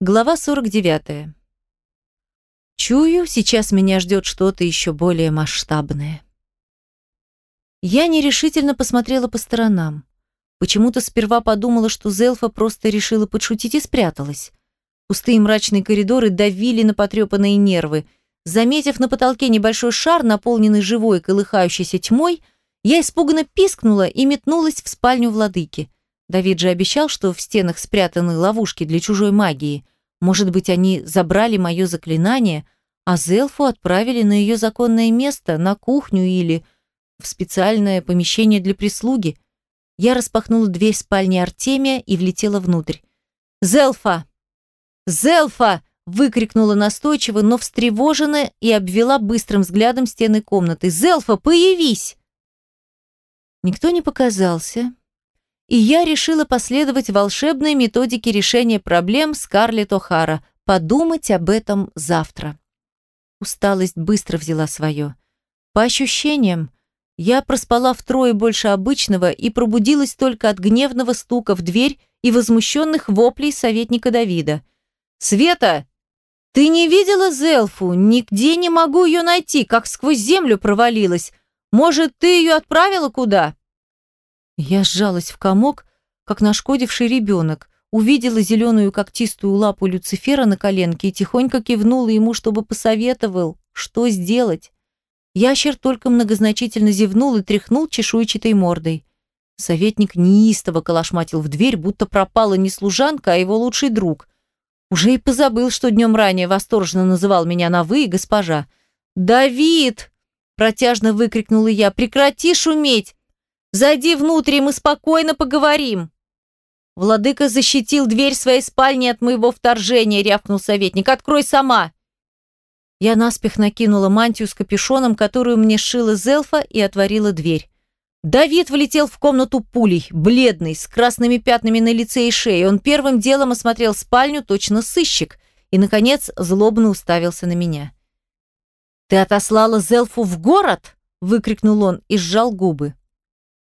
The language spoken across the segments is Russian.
Глава 49. Чую, сейчас меня ждет что-то еще более масштабное. Я нерешительно посмотрела по сторонам. Почему-то сперва подумала, что Зелфа просто решила подшутить и спряталась. Пустые мрачные коридоры давили на потрепанные нервы. Заметив на потолке небольшой шар, наполненный живой колыхающейся тьмой, я испуганно пискнула и метнулась в спальню владыки. Давид же обещал, что в стенах спрятаны ловушки для чужой магии. Может быть, они забрали мое заклинание, а Зелфу отправили на ее законное место, на кухню или в специальное помещение для прислуги. Я распахнула дверь спальни Артемия и влетела внутрь. «Зелфа! Зелфа!» выкрикнула настойчиво, но встревоженно и обвела быстрым взглядом стены комнаты. «Зелфа, появись!» Никто не показался, и я решила последовать волшебной методике решения проблем Скарлетт О'Хара, подумать об этом завтра. Усталость быстро взяла свое. По ощущениям, я проспала втрое больше обычного и пробудилась только от гневного стука в дверь и возмущенных воплей советника Давида. «Света, ты не видела Зелфу? Нигде не могу ее найти, как сквозь землю провалилась. Может, ты ее отправила куда?» Я сжалась в комок, как нашкодивший ребенок, увидела зеленую когтистую лапу Люцифера на коленке и тихонько кивнула ему, чтобы посоветовал, что сделать. Ящер только многозначительно зевнул и тряхнул чешуйчатой мордой. Советник неистово колошматил в дверь, будто пропала не служанка, а его лучший друг. Уже и позабыл, что днем ранее восторженно называл меня на «вы» и «госпожа». «Давид!» – протяжно выкрикнула я. «Прекрати шуметь! Зайди внутрь, и мы спокойно поговорим!» Владыка защитил дверь своей спальни от моего вторжения, рявкнул советник. «Открой сама!» Я наспех накинула мантию с капюшоном, которую мне сшила Зелфа, и отворила дверь. Давид влетел в комнату пулей, бледный, с красными пятнами на лице и шее. Он первым делом осмотрел спальню, точно сыщик, и, наконец, злобно уставился на меня. «Ты отослала Зелфу в город?» – выкрикнул он и сжал губы.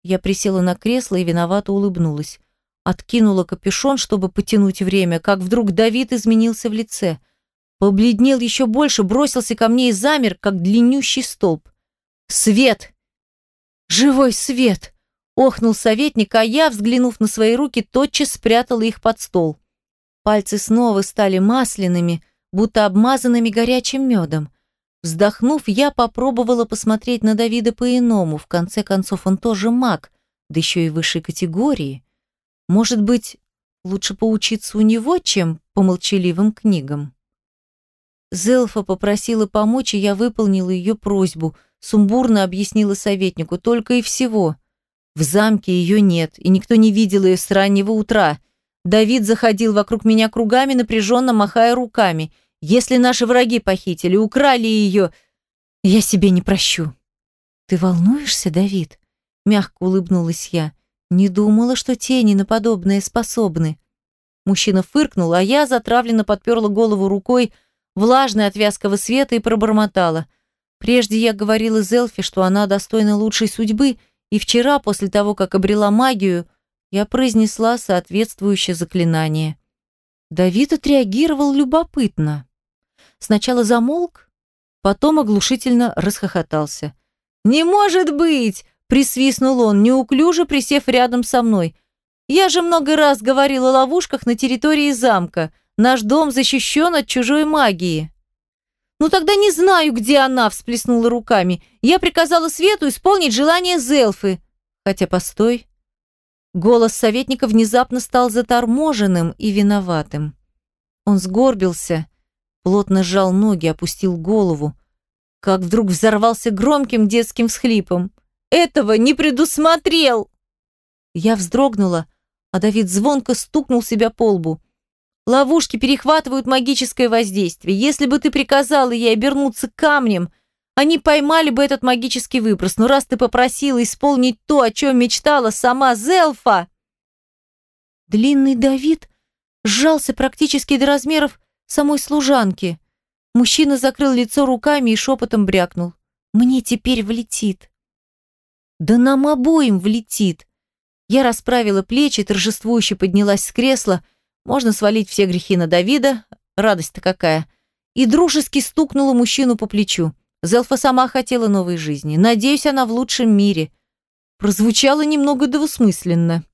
Я присела на кресло и виновато улыбнулась. Откинула капюшон, чтобы потянуть время, как вдруг Давид изменился в лице. Побледнел еще больше, бросился ко мне и замер, как длиннющий столб. «Свет! Живой свет!» Охнул советник, а я, взглянув на свои руки, тотчас спрятала их под стол. Пальцы снова стали масляными, будто обмазанными горячим медом. Вздохнув, я попробовала посмотреть на Давида по-иному. В конце концов, он тоже маг, да еще и высшей категории. Может быть, лучше поучиться у него, чем по молчаливым книгам. Зелфа попросила помочь, и я выполнила ее просьбу. Сумбурно объяснила советнику, только и всего. В замке ее нет, и никто не видел ее с раннего утра. Давид заходил вокруг меня кругами, напряженно махая руками – если наши враги похитили, украли ее, я себе не прощу. Ты волнуешься, Давид? Мягко улыбнулась я. Не думала, что тени на подобное способны. Мужчина фыркнул, а я затравленно подперла голову рукой, влажной от вязкого света, и пробормотала. Прежде я говорила Зелфи, что она достойна лучшей судьбы, и вчера, после того, как обрела магию, я произнесла соответствующее заклинание. Давид отреагировал любопытно. Сначала замолк, потом оглушительно расхохотался. «Не может быть!» – присвистнул он, неуклюже присев рядом со мной. «Я же много раз говорил о ловушках на территории замка. Наш дом защищен от чужой магии». «Ну тогда не знаю, где она», – всплеснула руками. «Я приказала Свету исполнить желание Зелфы». Хотя, постой. Голос советника внезапно стал заторможенным и виноватым. Он сгорбился, плотно сжал ноги, опустил голову, как вдруг взорвался громким детским всхлипом. «Этого не предусмотрел!» Я вздрогнула, а Давид звонко стукнул себя по лбу. «Ловушки перехватывают магическое воздействие. Если бы ты приказала ей обернуться камнем, они поймали бы этот магический выброс. Но раз ты попросила исполнить то, о чем мечтала сама Зелфа...» Длинный Давид сжался практически до размеров самой служанки. Мужчина закрыл лицо руками и шепотом брякнул. «Мне теперь влетит». «Да нам обоим влетит». Я расправила плечи, торжествующе поднялась с кресла. Можно свалить все грехи на Давида, радость-то какая. И дружески стукнула мужчину по плечу. Зелфа сама хотела новой жизни. Надеюсь, она в лучшем мире. Прозвучало немного двусмысленно.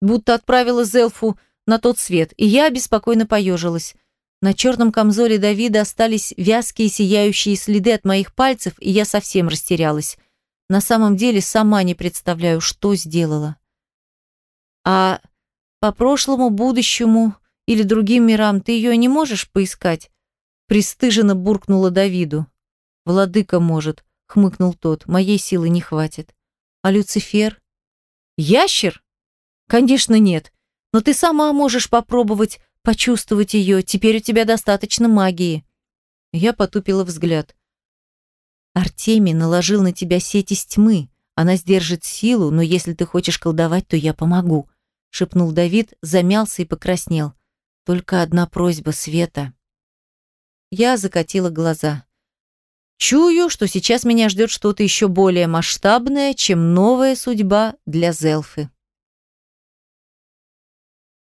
Будто отправила Зелфу на тот свет, и я беспокойно поежилась. На черном камзоле Давида остались вязкие сияющие следы от моих пальцев, и я совсем растерялась. На самом деле сама не представляю, что сделала. А по прошлому, будущему или другим мирам ты ее не можешь поискать? Пристыженно буркнула Давиду. Владыка может, хмыкнул тот, моей силы не хватит. А Люцифер? Ящер? Конечно, нет. Но ты сама можешь попробовать почувствовать ее. Теперь у тебя достаточно магии. Я потупила взгляд. Артемий наложил на тебя сеть из тьмы. Она сдержит силу, но если ты хочешь колдовать, то я помогу, шепнул Давид, замялся и покраснел. Только одна просьба, Света. Я закатила глаза. Чую, что сейчас меня ждет что-то еще более масштабное, чем новая судьба для Зелфы.